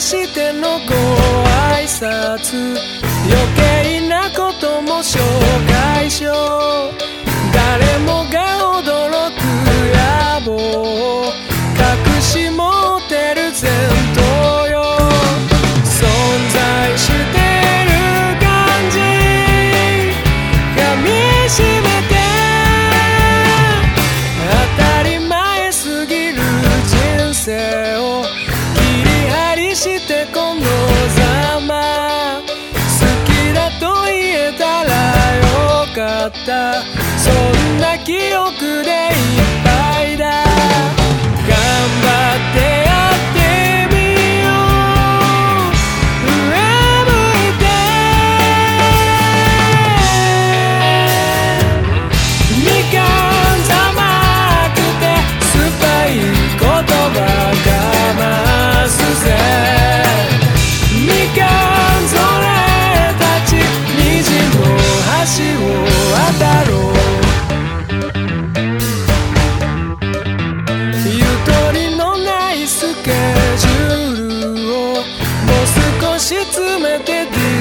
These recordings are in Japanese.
してのご挨拶。余計なことも紹介しよう。Santa. 詰めて d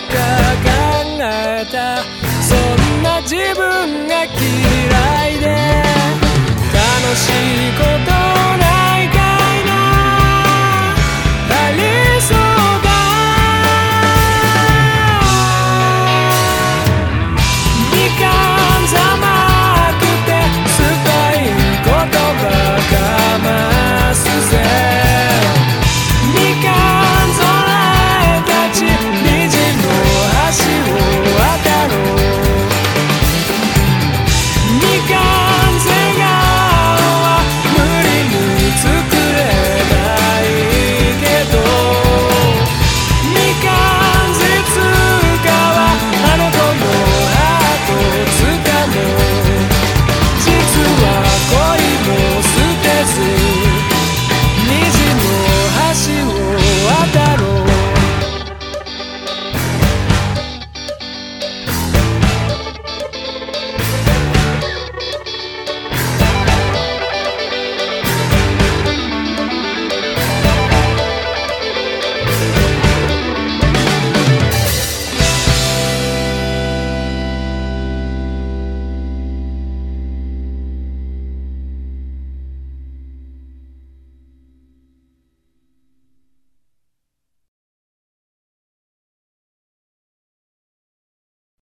か考えた。そんな自分が嫌いで。楽しいこと